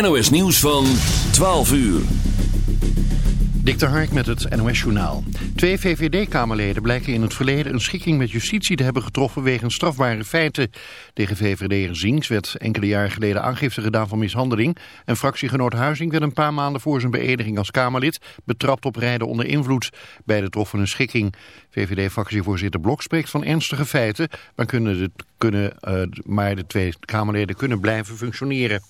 NOS nieuws van 12 uur. Dik de Hark met het NOS-journaal. Twee VVD-kamerleden blijken in het verleden een schikking met justitie te hebben getroffen wegens strafbare feiten. Tegen VVD'er Zinks werd enkele jaren geleden aangifte gedaan van mishandeling. En fractiegenoot Huizing werd een paar maanden voor zijn beëdiging als Kamerlid betrapt op rijden onder invloed. Beide troffen een schikking. VVD-fractievoorzitter Blok spreekt van ernstige feiten, maar, kunnen de, kunnen, uh, maar de twee Kamerleden kunnen blijven functioneren.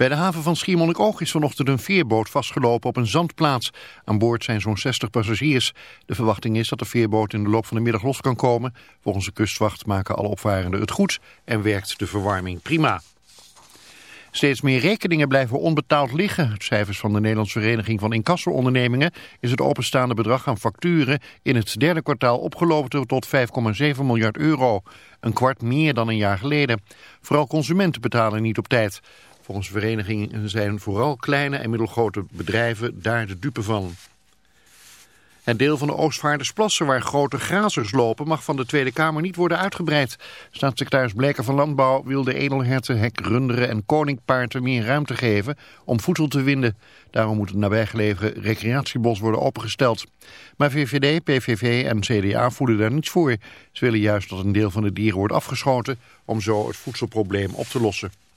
Bij de haven van Schiermonnikoog is vanochtend een veerboot vastgelopen op een zandplaats. Aan boord zijn zo'n 60 passagiers. De verwachting is dat de veerboot in de loop van de middag los kan komen. Volgens de kustwacht maken alle opvarenden het goed en werkt de verwarming prima. Steeds meer rekeningen blijven onbetaald liggen. Cijfers van de Nederlandse Vereniging van Inkasso-ondernemingen is het openstaande bedrag aan facturen in het derde kwartaal opgelopen tot 5,7 miljard euro. Een kwart meer dan een jaar geleden. Vooral consumenten betalen niet op tijd. Volgens de vereniging zijn vooral kleine en middelgrote bedrijven daar de dupe van. Het deel van de Oostvaardersplassen waar grote grazers lopen mag van de Tweede Kamer niet worden uitgebreid. Staatssecretaris Bleker van Landbouw wil de edelherten, hekrunderen en koninkpaarden meer ruimte geven om voedsel te winden. Daarom moet het nabijgelegen recreatiebos worden opengesteld. Maar VVD, PVV en CDA voelen daar niets voor. Ze willen juist dat een deel van de dieren wordt afgeschoten om zo het voedselprobleem op te lossen.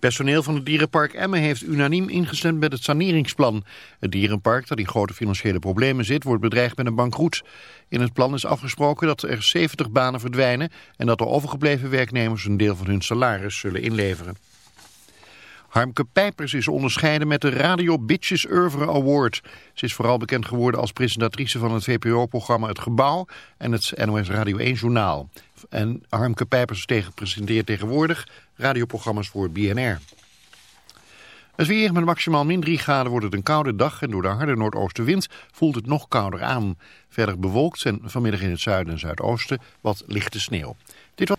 Personeel van het dierenpark Emmen heeft unaniem ingestemd met het saneringsplan. Het dierenpark, dat in grote financiële problemen zit, wordt bedreigd met een bankroet. In het plan is afgesproken dat er 70 banen verdwijnen... en dat de overgebleven werknemers een deel van hun salaris zullen inleveren. Harmke Pijpers is onderscheiden met de Radio Bitches Oeuvre Award. Ze is vooral bekend geworden als presentatrice van het VPRO-programma Het Gebouw en het NOS Radio 1 Journaal. En Harmke Pijpers presenteert tegenwoordig radioprogramma's voor BNR. Het weer met maximaal min 3 graden wordt het een koude dag en door de harde noordoostenwind voelt het nog kouder aan. Verder bewolkt en vanmiddag in het zuiden en zuidoosten wat lichte sneeuw. Dit was...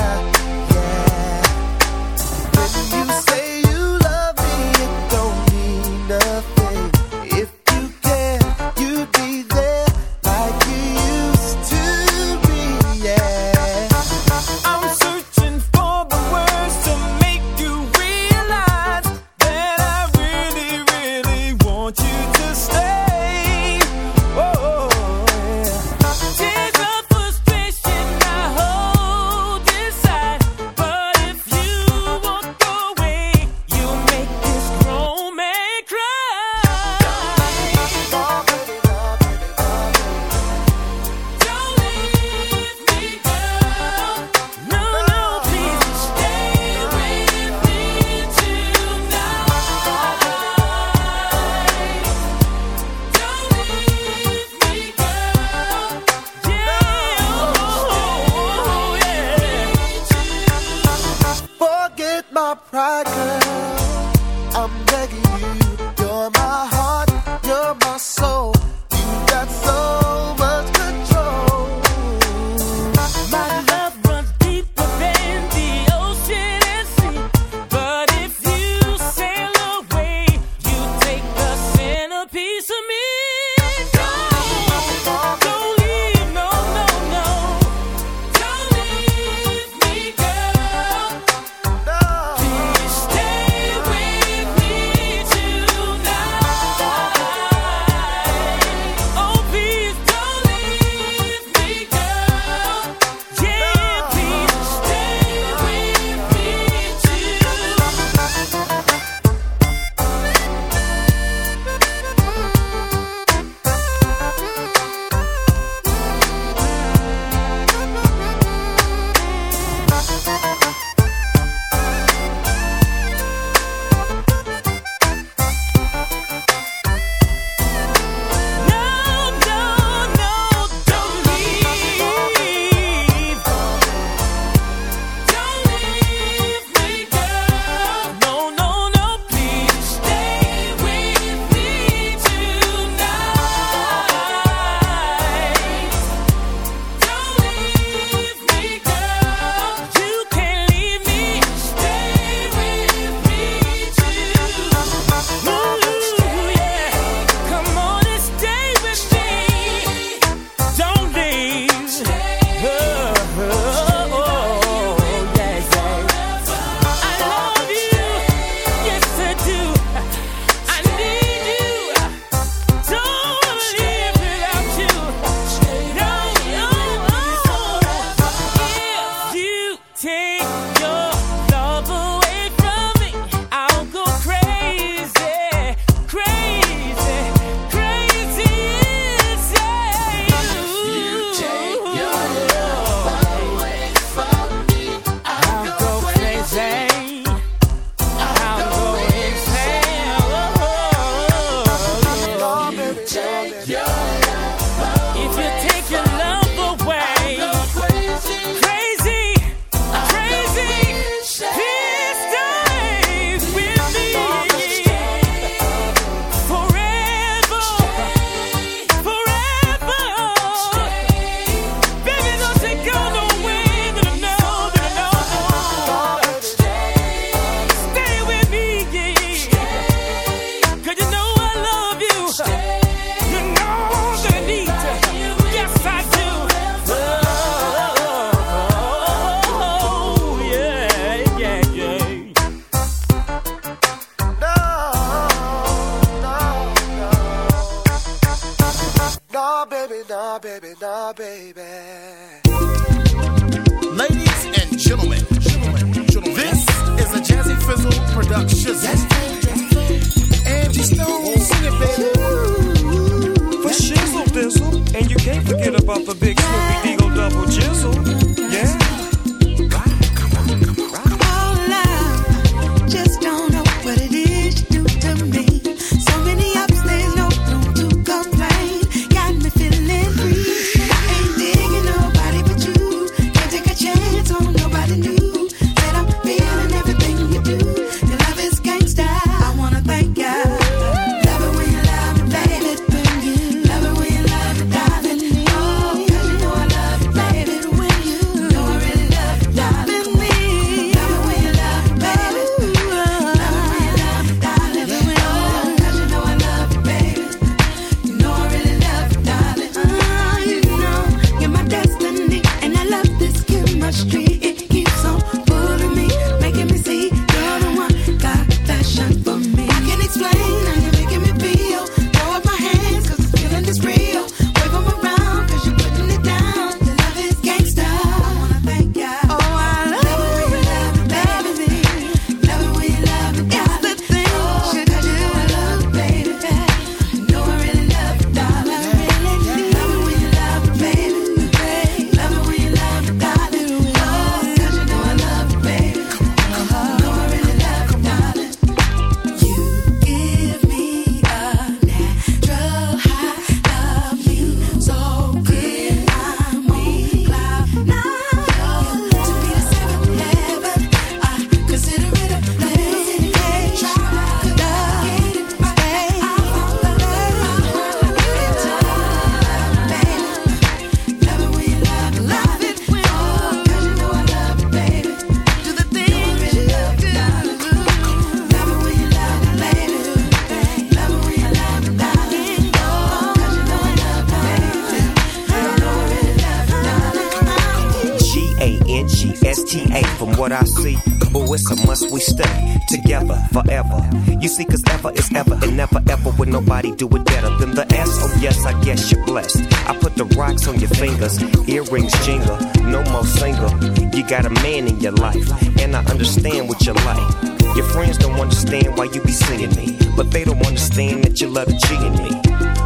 got a man in your life, and I understand what you like. Your friends don't understand why you be singing me, but they don't understand that you love G and me.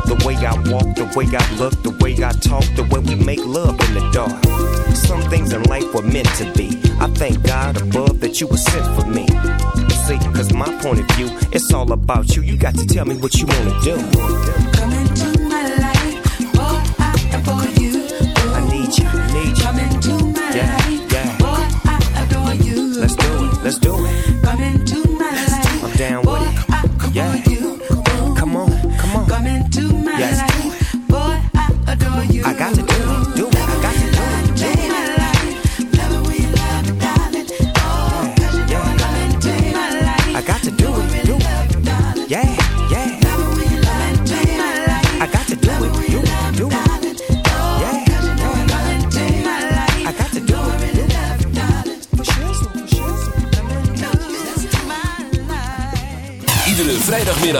The way I walk, the way I look, the way I talk, the way we make love in the dark. Some things in life were meant to be. I thank God above that you were sent for me. See, cause my point of view, it's all about you. You got to tell me what you wanna do. Come into my life, boy, I adore you. I need you, need you. Come into my yeah. life. Let's do it. Come into my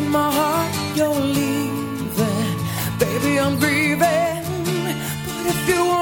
in my heart you're leaving. Baby, I'm grieving. But if you want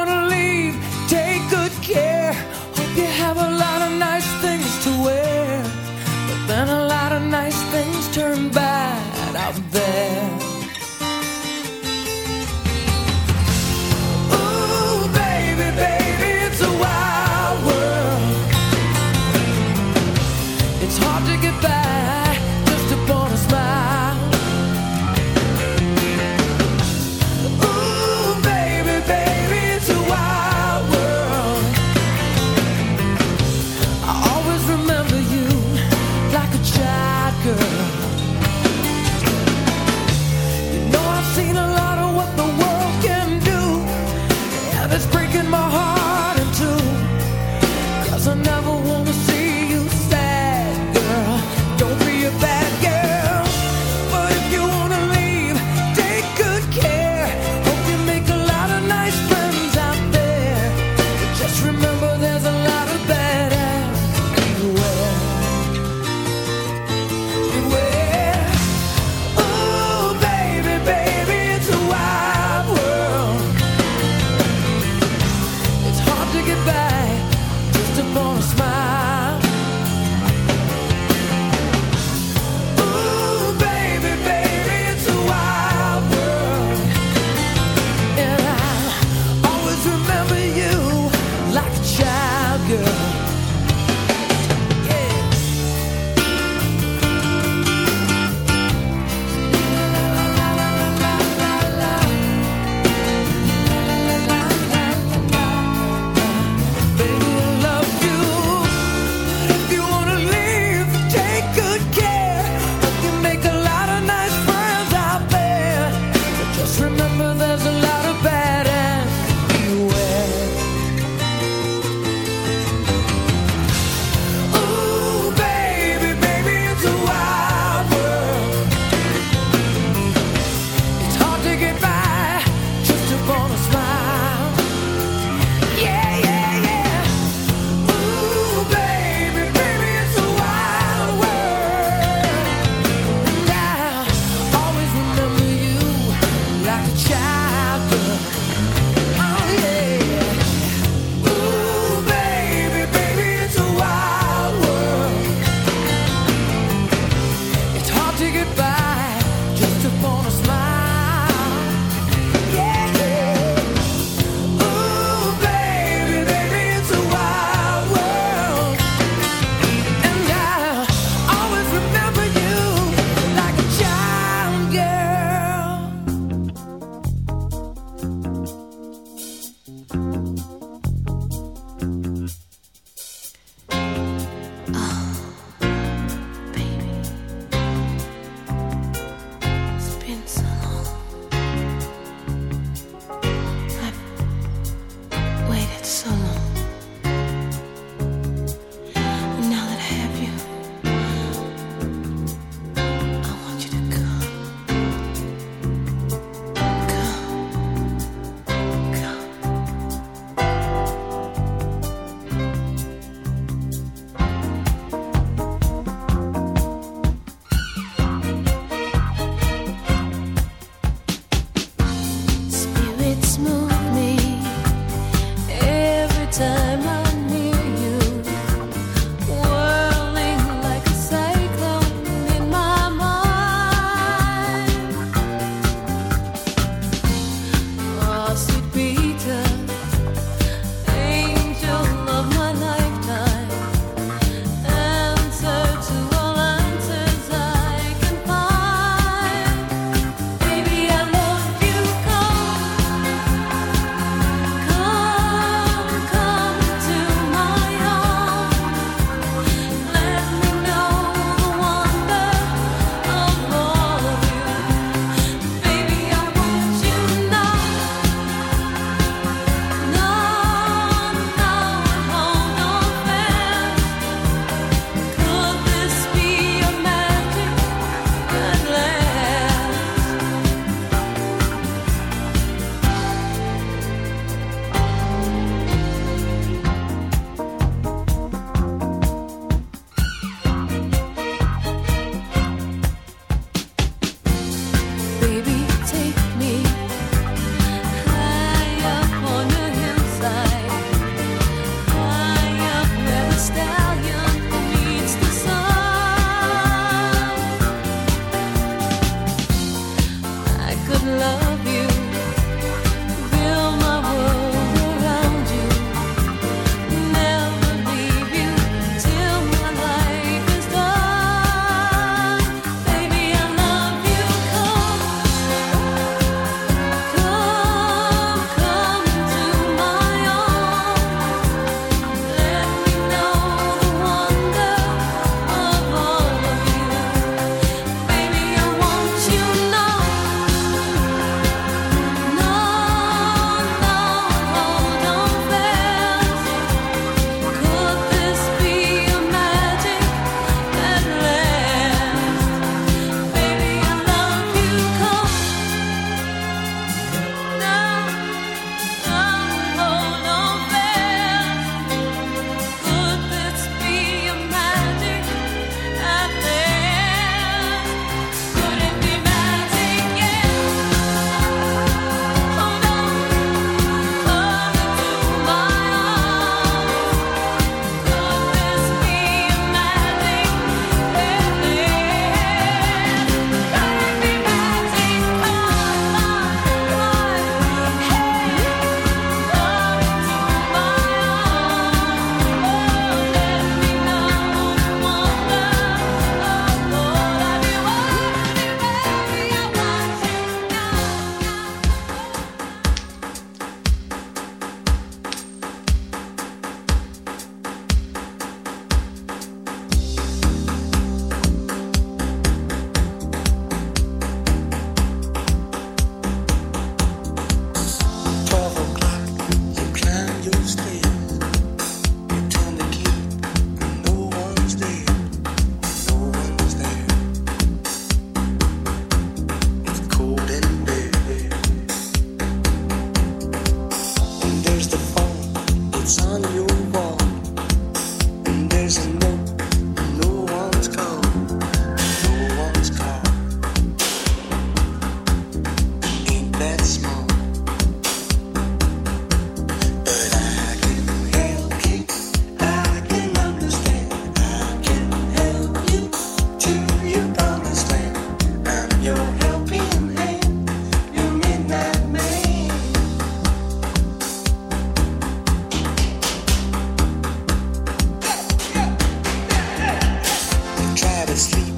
had a sleep.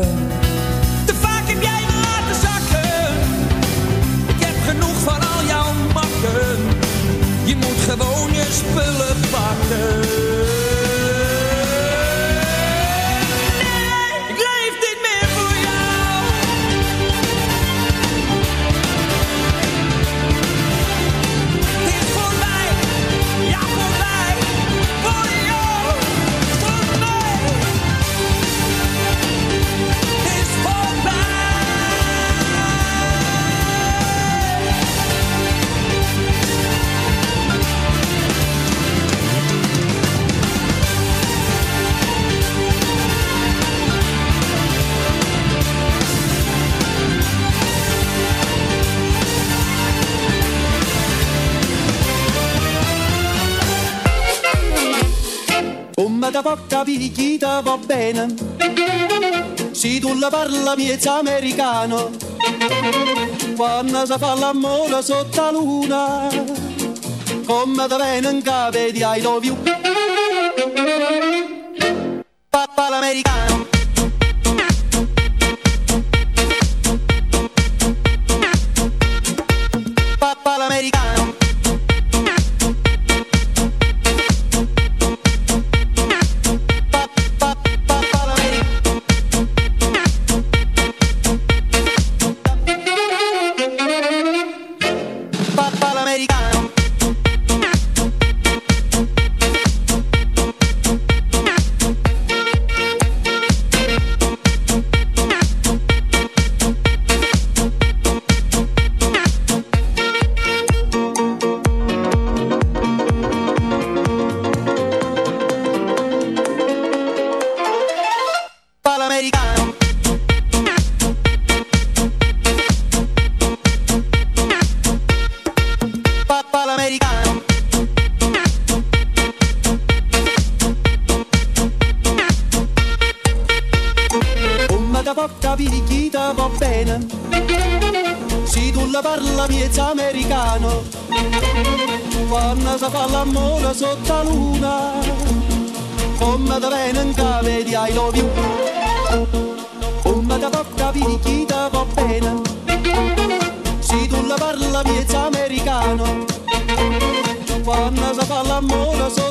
Come da porta picchita va bene. Se tu la parla miezza americano. Quando si fa l'amore sotto la luna Come da bene in capo di luna Come da bene in capo di I love you. Come da porta picchita va bene. Se tu la parla miezza americano. Quando si fa l'amore sotto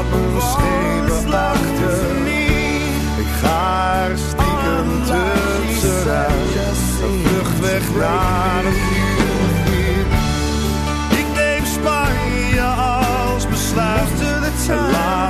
Laat me schepen achter. Ik ga er stiekem tussenuit. Een vlucht weg naar een nieuw. Ik neem Spanje als besluit. En laat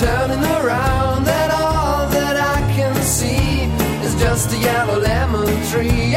turning, around, and all that I can see is just a yellow lemon tree,